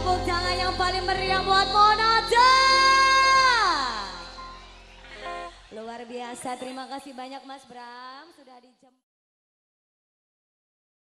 tepuk tangan yang paling meriah buat Monaja. Luar biasa, terima kasih banyak Mas Bram sudah dijemput.